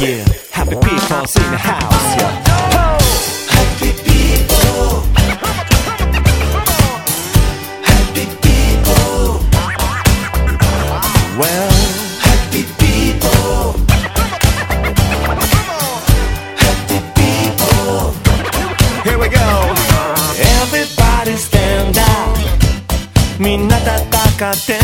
Yeah, happy people's in the house. Yeah. Ho! Happy people. Happy people. Well, Happy people. Happy people. here we go. Everybody stand up. みんな戦って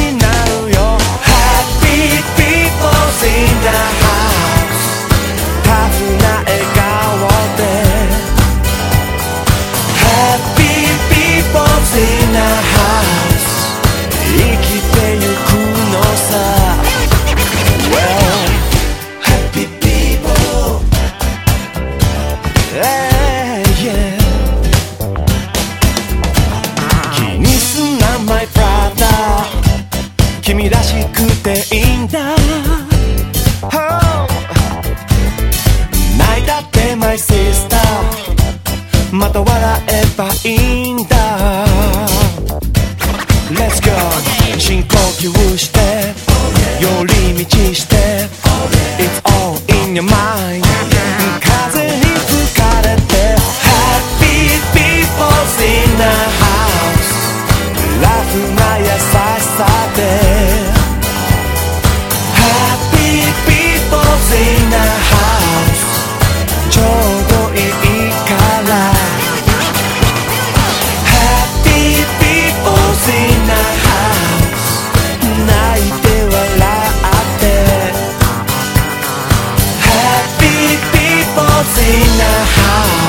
ていいんだ。Oh 泣いたって my sister また笑えばいいんだ。Let's go 深呼吸して in the house